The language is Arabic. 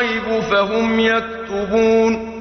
الغيب فهم يكتبون.